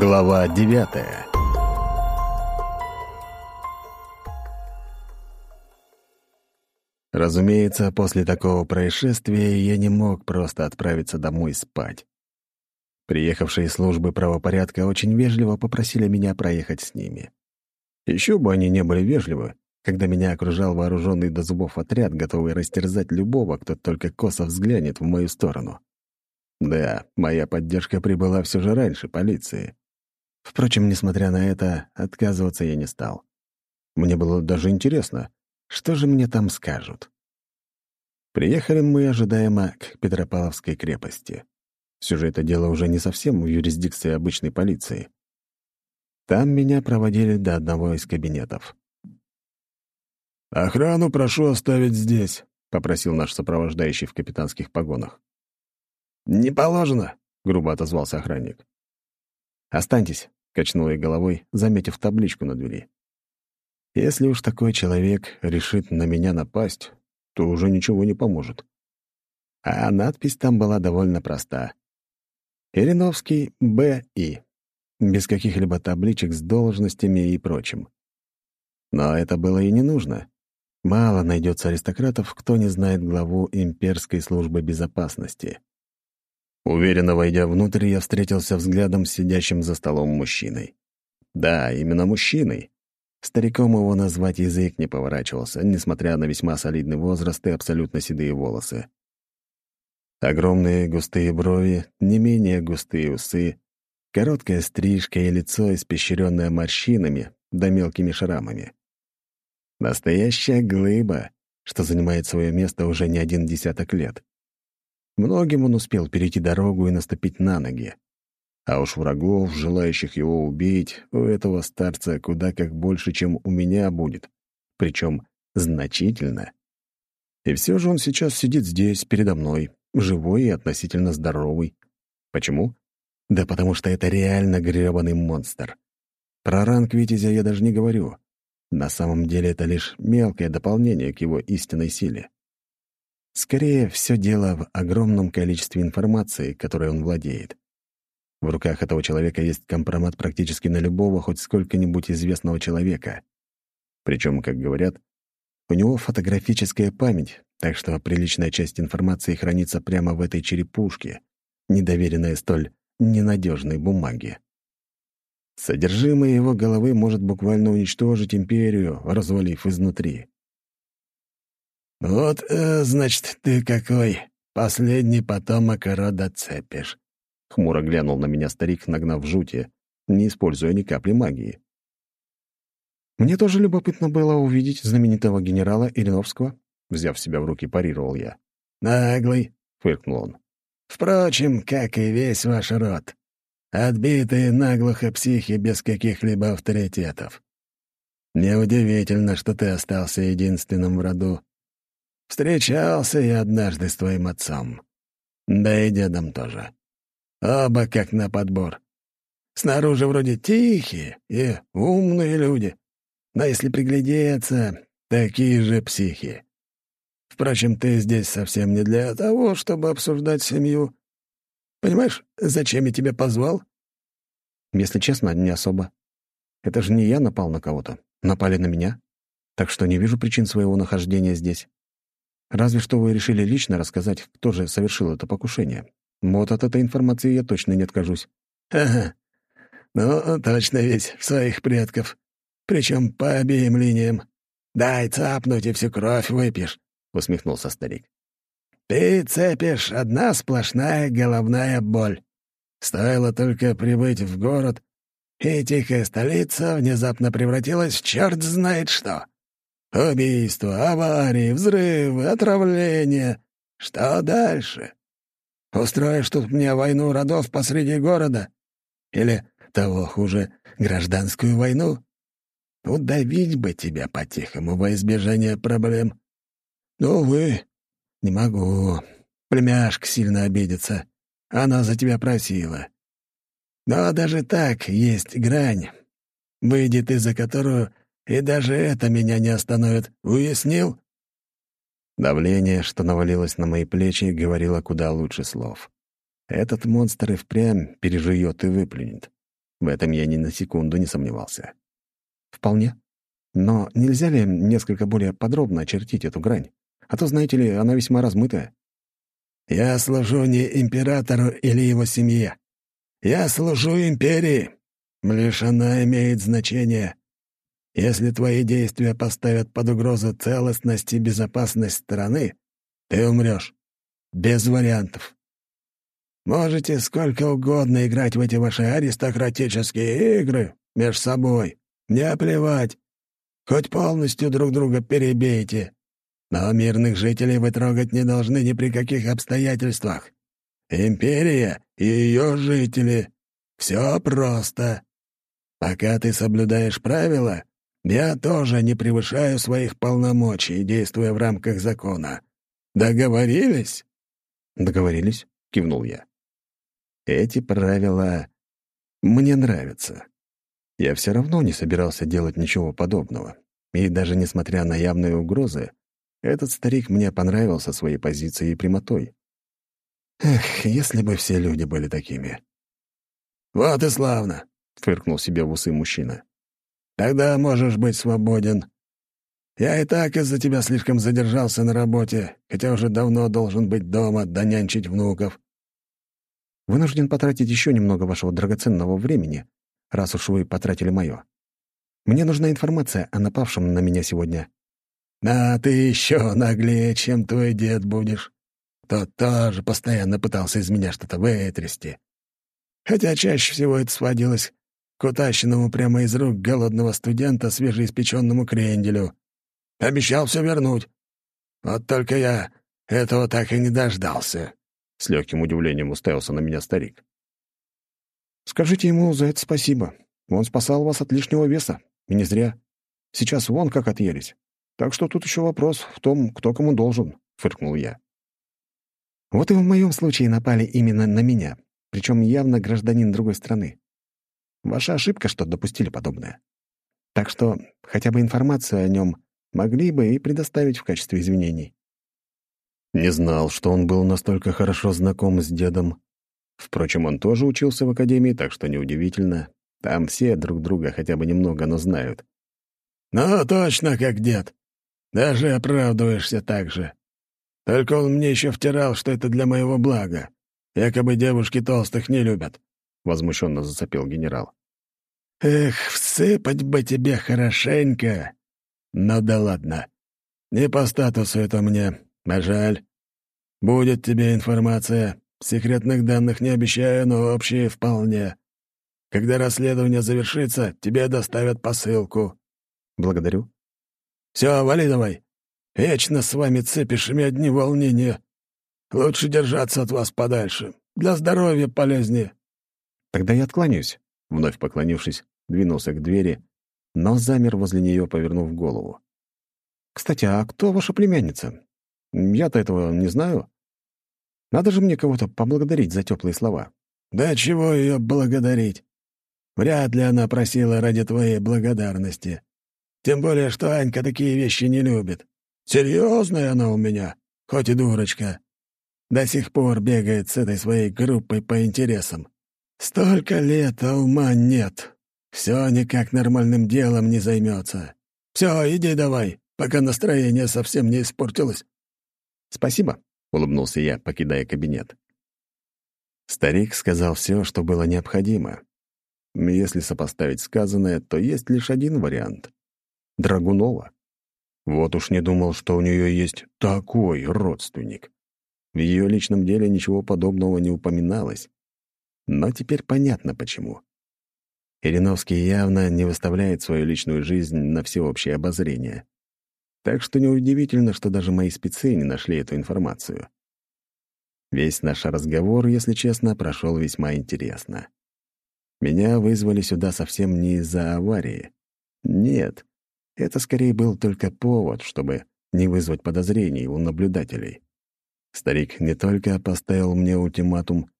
Глава девятая Разумеется, после такого происшествия я не мог просто отправиться домой спать. Приехавшие службы правопорядка очень вежливо попросили меня проехать с ними. Еще бы они не были вежливы, когда меня окружал вооруженный до зубов отряд, готовый растерзать любого, кто только косо взглянет в мою сторону. Да, моя поддержка прибыла все же раньше полиции. Впрочем, несмотря на это, отказываться я не стал. Мне было даже интересно, что же мне там скажут. Приехали мы ожидаемо к Петропавловской крепости. Все же это дело уже не совсем в юрисдикции обычной полиции. Там меня проводили до одного из кабинетов. «Охрану прошу оставить здесь», — попросил наш сопровождающий в капитанских погонах. «Не положено», — грубо отозвался охранник. «Останьтесь», — качнул я головой, заметив табличку на двери. «Если уж такой человек решит на меня напасть, то уже ничего не поможет». А надпись там была довольно проста. Ириновский Б.И. Без каких-либо табличек с должностями и прочим. Но это было и не нужно. Мало найдется аристократов, кто не знает главу имперской службы безопасности. Уверенно войдя внутрь, я встретился взглядом с сидящим за столом мужчиной. Да, именно мужчиной. Стариком его назвать язык не поворачивался, несмотря на весьма солидный возраст и абсолютно седые волосы. Огромные густые брови, не менее густые усы, короткая стрижка и лицо, испещренное морщинами да мелкими шрамами. Настоящая глыба, что занимает свое место уже не один десяток лет. Многим он успел перейти дорогу и наступить на ноги. А уж врагов, желающих его убить, у этого старца куда как больше, чем у меня будет. Причем значительно. И все же он сейчас сидит здесь, передо мной, живой и относительно здоровый. Почему? Да потому что это реально грёбаный монстр. Про ранг Витязя я даже не говорю. На самом деле это лишь мелкое дополнение к его истинной силе. Скорее, все дело в огромном количестве информации, которой он владеет. В руках этого человека есть компромат практически на любого хоть сколько-нибудь известного человека. Причем, как говорят, у него фотографическая память, так что приличная часть информации хранится прямо в этой черепушке, недоверенная столь ненадежной бумаге. Содержимое его головы может буквально уничтожить империю, развалив изнутри. «Вот, э, значит, ты какой последний потомок рода Цепиш», — хмуро глянул на меня старик, нагнав жути, не используя ни капли магии. Мне тоже любопытно было увидеть знаменитого генерала Ириновского, взяв себя в руки, парировал я. «Наглый», — фыркнул он. «Впрочем, как и весь ваш род. Отбитые наглухо психи без каких-либо авторитетов. Неудивительно, что ты остался единственным в роду. Встречался я однажды с твоим отцом. Да и дедом тоже. Оба как на подбор. Снаружи вроде тихие и умные люди. Но если приглядеться, такие же психи. Впрочем, ты здесь совсем не для того, чтобы обсуждать семью. Понимаешь, зачем я тебя позвал? Если честно, не особо. Это же не я напал на кого-то. Напали на меня. Так что не вижу причин своего нахождения здесь. Разве что вы решили лично рассказать, кто же совершил это покушение. Вот от этой информации я точно не откажусь. Ага. Ну, точно ведь, своих предков. Причем по обеим линиям. Дай цапнуть, и всю кровь выпьешь», — усмехнулся старик. «Ты цепишь одна сплошная головная боль. Стоило только прибыть в город, и тихая столица внезапно превратилась в черт знает что. Убийства, аварии, взрывы, отравления. Что дальше? Устроишь тут мне войну родов посреди города? Или, того хуже, гражданскую войну? Удавить бы тебя по-тихому во избежание проблем. Но, увы, не могу. Племяшка сильно обидится. Она за тебя просила. Но даже так есть грань, выйдет из-за которую и даже это меня не остановит. Уяснил?» Давление, что навалилось на мои плечи, говорило куда лучше слов. Этот монстр и впрямь пережует и выплюнет. В этом я ни на секунду не сомневался. «Вполне. Но нельзя ли несколько более подробно очертить эту грань? А то, знаете ли, она весьма размытая». «Я служу не императору или его семье. Я служу империи. Лишь она имеет значение. Если твои действия поставят под угрозу целостность и безопасность страны, ты умрешь. Без вариантов. Можете сколько угодно играть в эти ваши аристократические игры между собой. Мне плевать. Хоть полностью друг друга перебейте. Но мирных жителей вы трогать не должны ни при каких обстоятельствах. Империя и ее жители. Все просто. Пока ты соблюдаешь правила, я тоже не превышаю своих полномочий, действуя в рамках закона. Договорились?» «Договорились», — кивнул я. «Эти правила мне нравятся. Я все равно не собирался делать ничего подобного. И даже несмотря на явные угрозы, этот старик мне понравился своей позицией и прямотой. Эх, если бы все люди были такими. «Вот и славно», — фыркнул себе в усы мужчина. Тогда можешь быть свободен. Я и так из-за тебя слишком задержался на работе, хотя уже давно должен быть дома, да нянчить внуков. Вынужден потратить еще немного вашего драгоценного времени, раз уж вы потратили мое. Мне нужна информация о напавшем на меня сегодня. А ты еще наглее, чем твой дед будешь. Тот тоже постоянно пытался из меня что-то вытрясти. Хотя чаще всего это сводилось к утащенному прямо из рук голодного студента свежеиспеченному кренделю. Обещал все вернуть. Вот только я этого так и не дождался. С легким удивлением уставился на меня старик. «Скажите ему за это спасибо. Он спасал вас от лишнего веса. И не зря. Сейчас вон как отъелись. Так что тут еще вопрос в том, кто кому должен», — фыркнул я. «Вот и в моем случае напали именно на меня, причем явно гражданин другой страны. Ваша ошибка, что допустили подобное. Так что хотя бы информацию о нем могли бы и предоставить в качестве извинений. Не знал, что он был настолько хорошо знаком с дедом. Впрочем, он тоже учился в академии, так что неудивительно. Там все друг друга хотя бы немного, но знают. «Ну, точно как дед. Даже оправдываешься так же. Только он мне еще втирал, что это для моего блага. Якобы девушки толстых не любят. — возмущенно зацепил генерал. «Эх, всыпать бы тебе хорошенько! Ну да ладно. Не по статусу это мне, а жаль. Будет тебе информация. Секретных данных не обещаю, но общие вполне. Когда расследование завершится, тебе доставят посылку». «Благодарю». «Все, вали давай. Вечно с вами цепишами одни волнения. Лучше держаться от вас подальше. Для здоровья полезнее». «Тогда я откланяюсь», — вновь поклонившись, двинулся к двери, но замер возле нее, повернув голову. «Кстати, а кто ваша племянница? Я-то этого не знаю. Надо же мне кого-то поблагодарить за теплые слова». «Да чего ее благодарить? Вряд ли она просила ради твоей благодарности. Тем более, что Анька такие вещи не любит. Серьезная она у меня, хоть и дурочка. До сих пор бегает с этой своей группой по интересам. Столько лет, а ума нет. Все никак нормальным делом не займется. Все, иди давай, пока настроение совсем не испортилось. Спасибо, улыбнулся я, покидая кабинет. Старик сказал все, что было необходимо. Если сопоставить сказанное, то есть лишь один вариант — Драгунова. Вот уж не думал, что у нее есть такой родственник. В ее личном деле ничего подобного не упоминалось. Но теперь понятно, почему. Ириновский явно не выставляет свою личную жизнь на всеобщее обозрение. Так что неудивительно, что даже мои спецы не нашли эту информацию. Весь наш разговор, если честно, прошел весьма интересно. Меня вызвали сюда совсем не из-за аварии. Нет, это скорее был только повод, чтобы не вызвать подозрений у наблюдателей. Старик не только поставил мне ультиматум,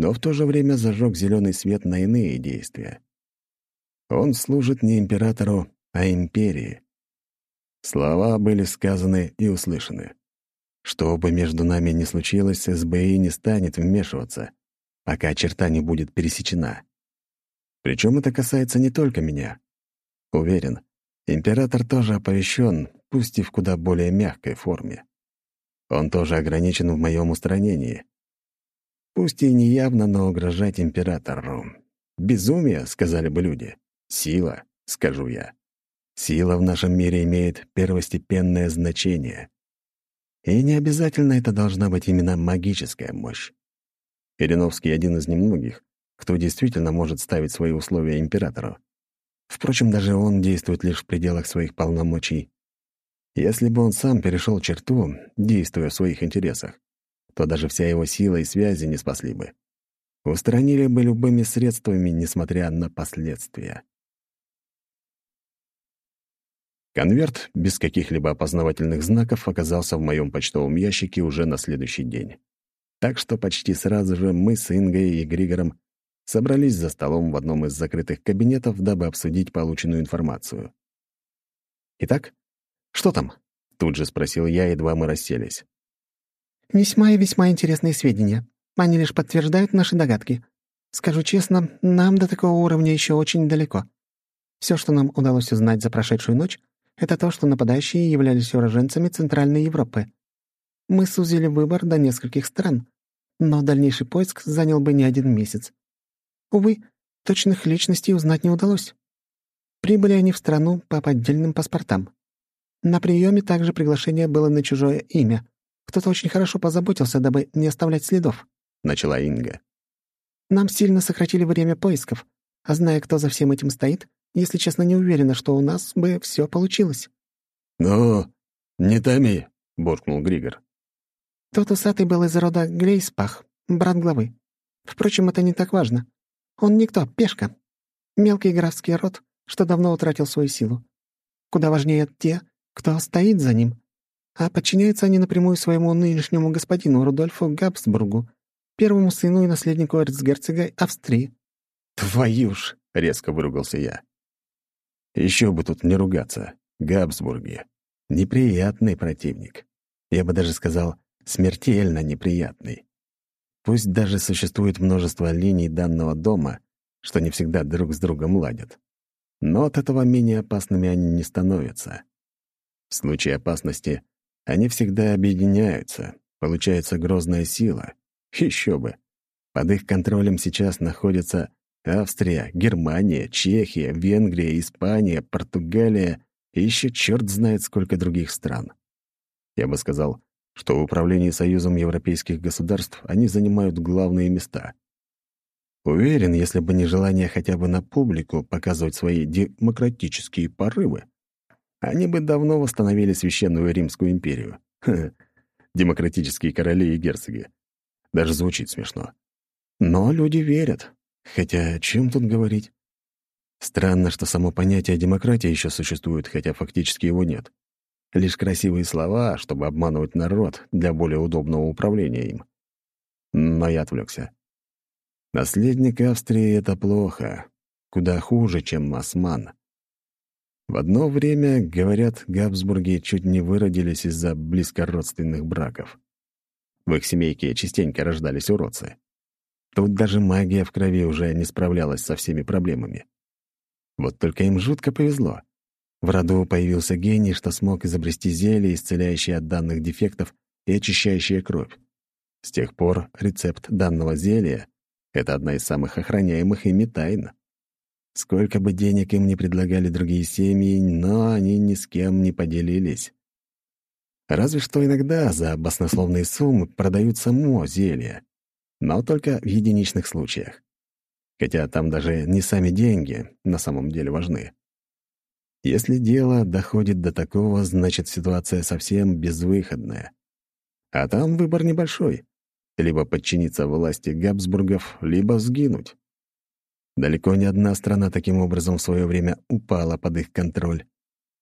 но в то же время зажег зеленый свет на иные действия. Он служит не императору, а империи. Слова были сказаны и услышаны. Что бы между нами ни случилось, СБИ не станет вмешиваться, пока черта не будет пересечена. Причем это касается не только меня. Уверен, император тоже оповещен, пусть и в куда более мягкой форме. Он тоже ограничен в моем устранении. Пусть и неявно, но угрожать императору. Безумие, сказали бы люди. Сила, скажу я. Сила в нашем мире имеет первостепенное значение. И не обязательно это должна быть именно магическая мощь. Ириновский один из немногих, кто действительно может ставить свои условия императору. Впрочем, даже он действует лишь в пределах своих полномочий. Если бы он сам перешел черту, действуя в своих интересах, то даже вся его сила и связи не спасли бы. Устранили бы любыми средствами, несмотря на последствия. Конверт без каких-либо опознавательных знаков оказался в моем почтовом ящике уже на следующий день. Так что почти сразу же мы с Ингой и Григором собрались за столом в одном из закрытых кабинетов, дабы обсудить полученную информацию. «Итак, что там?» — тут же спросил я, едва мы расселись. «Весьма и весьма интересные сведения. Они лишь подтверждают наши догадки. Скажу честно, нам до такого уровня еще очень далеко. Все, что нам удалось узнать за прошедшую ночь, это то, что нападающие являлись уроженцами Центральной Европы. Мы сузили выбор до нескольких стран, но дальнейший поиск занял бы не один месяц. Увы, точных личностей узнать не удалось. Прибыли они в страну по поддельным паспортам. На приеме также приглашение было на чужое имя. Кто-то очень хорошо позаботился, дабы не оставлять следов», — начала Инга. «Нам сильно сократили время поисков, а зная, кто за всем этим стоит, если честно, не уверена, что у нас бы все получилось». «Ну, не томи», — буркнул Григор. «Тот усатый был из рода Глейспах, брат главы. Впрочем, это не так важно. Он никто, пешка. Мелкий графский род, что давно утратил свою силу. Куда важнее те, кто стоит за ним. А подчиняются они напрямую своему нынешнему господину Рудольфу Габсбургу, первому сыну и наследнику эрцгерцога Австрии. «Твою ж!» — резко выругался я. Еще бы тут не ругаться. Габсбурги. Неприятный противник. Я бы даже сказал, смертельно неприятный. Пусть даже существует множество линий данного дома, что не всегда друг с другом ладят. Но от этого менее опасными они не становятся. В случае опасности они всегда объединяются, получается грозная сила. Еще бы. Под их контролем сейчас находятся Австрия, Германия, Чехия, Венгрия, Испания, Португалия и еще черт знает сколько других стран. Я бы сказал, что в управлении Союзом европейских государств они занимают главные места. Уверен, если бы не желание хотя бы на публику показывать свои демократические порывы, они бы давно восстановили Священную Римскую империю. Ха, демократические короли и герцоги. Даже звучит смешно. Но люди верят. Хотя чем тут говорить? Странно, что само понятие демократии еще существует, хотя фактически его нет. Лишь красивые слова, чтобы обманывать народ для более удобного управления им. Но я отвлекся. Наследник Австрии — это плохо. Куда хуже, чем осман. В одно время, говорят, Габсбурги чуть не выродились из-за близкородственных браков. В их семейке частенько рождались уродцы. Тут даже магия в крови уже не справлялась со всеми проблемами. Вот только им жутко повезло. В роду появился гений, что смог изобрести зелье, исцеляющее от данных дефектов и очищающее кровь. С тех пор рецепт данного зелья — это одна из самых охраняемых ими тайн. Сколько бы денег им не предлагали другие семьи, но они ни с кем не поделились. Разве что иногда за баснословные суммы продают само зелье, но только в единичных случаях. Хотя там даже не сами деньги на самом деле важны. Если дело доходит до такого, значит, ситуация совсем безвыходная. А там выбор небольшой. Либо подчиниться власти Габсбургов, либо сгинуть. Далеко не одна страна таким образом в свое время упала под их контроль.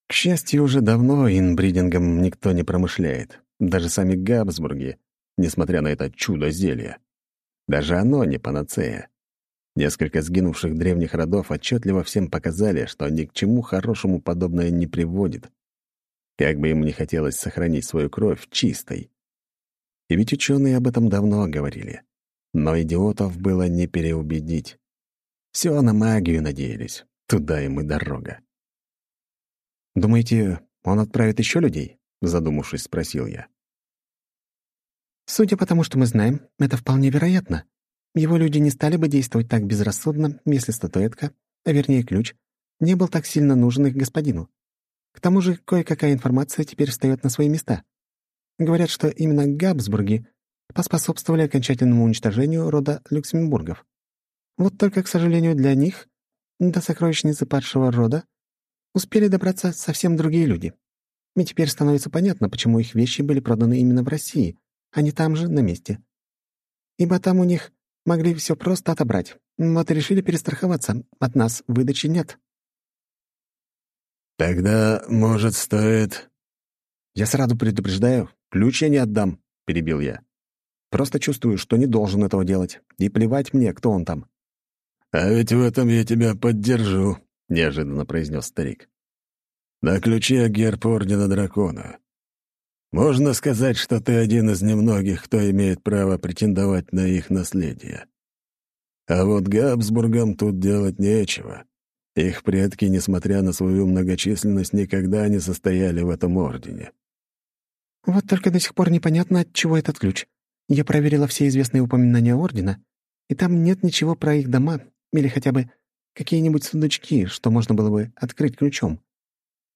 К счастью, уже давно инбридингом никто не промышляет. Даже сами Габсбурги, несмотря на это чудо зелья. Даже оно не панацея. Несколько сгинувших древних родов отчетливо всем показали, что ни к чему хорошему подобное не приводит. Как бы им не хотелось сохранить свою кровь чистой. И ведь ученые об этом давно говорили. Но идиотов было не переубедить. Все на магию надеялись. Туда им и дорога. «Думаете, он отправит еще людей?» — задумавшись, спросил я. «Судя по тому, что мы знаем, это вполне вероятно. Его люди не стали бы действовать так безрассудно, если статуэтка, а вернее ключ, не был так сильно нужен их господину. К тому же кое-какая информация теперь встает на свои места. Говорят, что именно Габсбурги поспособствовали окончательному уничтожению рода Люксембургов. Вот только, к сожалению, для них, до сокровищницы падшего рода, успели добраться совсем другие люди. И теперь становится понятно, почему их вещи были проданы именно в России, а не там же, на месте. Ибо там у них могли все просто отобрать. Вот и решили перестраховаться. От нас выдачи нет. «Тогда, может, стоит...» «Я сразу предупреждаю, ключ я не отдам», — перебил я. «Просто чувствую, что не должен этого делать. И плевать мне, кто он там». «А ведь в этом я тебя поддержу», — неожиданно произнес старик. «На ключе герб Ордена Дракона. Можно сказать, что ты один из немногих, кто имеет право претендовать на их наследие. А вот Габсбургам тут делать нечего. Их предки, несмотря на свою многочисленность, никогда не состояли в этом ордене. Вот только до сих пор непонятно, от чего этот ключ. Я проверила все известные упоминания ордена, и там нет ничего про их дома или хотя бы какие-нибудь сундучки, что можно было бы открыть ключом.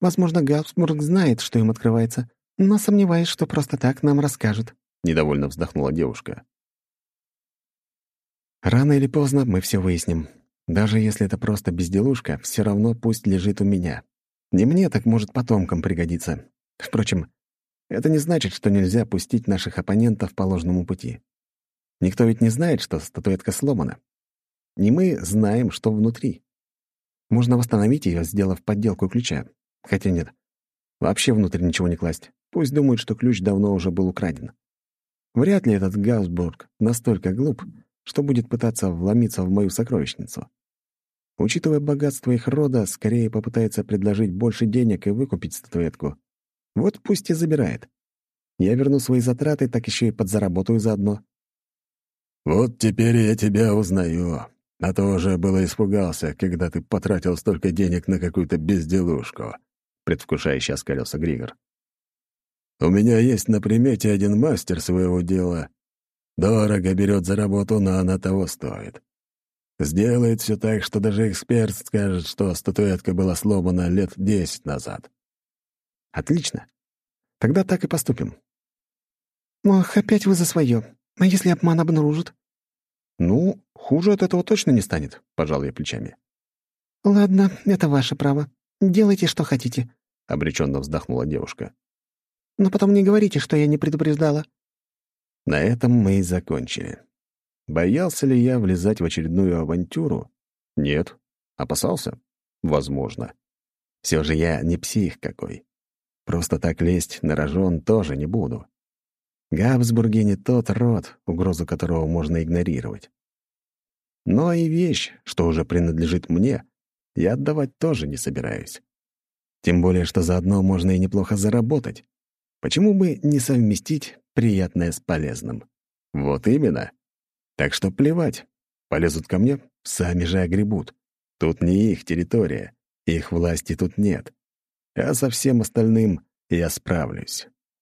Возможно, Габсбург знает, что им открывается, но сомневаюсь, что просто так нам расскажет», — недовольно вздохнула девушка. «Рано или поздно мы все выясним. Даже если это просто безделушка, все равно пусть лежит у меня. Не мне, так может потомкам пригодиться. Впрочем, это не значит, что нельзя пустить наших оппонентов по ложному пути. Никто ведь не знает, что статуэтка сломана. Не мы знаем, что внутри. Можно восстановить ее, сделав подделку ключа. Хотя нет, вообще внутрь ничего не класть. Пусть думают, что ключ давно уже был украден. Вряд ли этот Гаусбург настолько глуп, что будет пытаться вломиться в мою сокровищницу. Учитывая богатство их рода, скорее попытается предложить больше денег и выкупить статуэтку. Вот пусть и забирает. Я верну свои затраты, так еще и подзаработаю заодно. «Вот теперь я тебя узнаю. А то уже было испугался, когда ты потратил столько денег на какую-то безделушку», — предвкушающе оскалился Григор. «У меня есть на примете один мастер своего дела. Дорого берет за работу, но она того стоит. Сделает все так, что даже эксперт скажет, что статуэтка была сломана лет десять назад». «Отлично. Тогда так и поступим». «Ох, опять вы за свое. А если обман обнаружат?» «Ну, хуже от этого точно не станет», — пожал я плечами. «Ладно, это ваше право. Делайте, что хотите», — обреченно вздохнула девушка. «Но потом не говорите, что я не предупреждала». На этом мы и закончили. Боялся ли я влезать в очередную авантюру? Нет. Опасался? Возможно. Все же я не псих какой. Просто так лезть на рожон тоже не буду. Габсбурги не тот род, угрозу которого можно игнорировать. Но и вещь, что уже принадлежит мне, я отдавать тоже не собираюсь. Тем более, что заодно можно и неплохо заработать. Почему бы не совместить приятное с полезным? Вот именно. Так что плевать. Полезут ко мне, сами же огребут. Тут не их территория, их власти тут нет. А со всем остальным я справлюсь.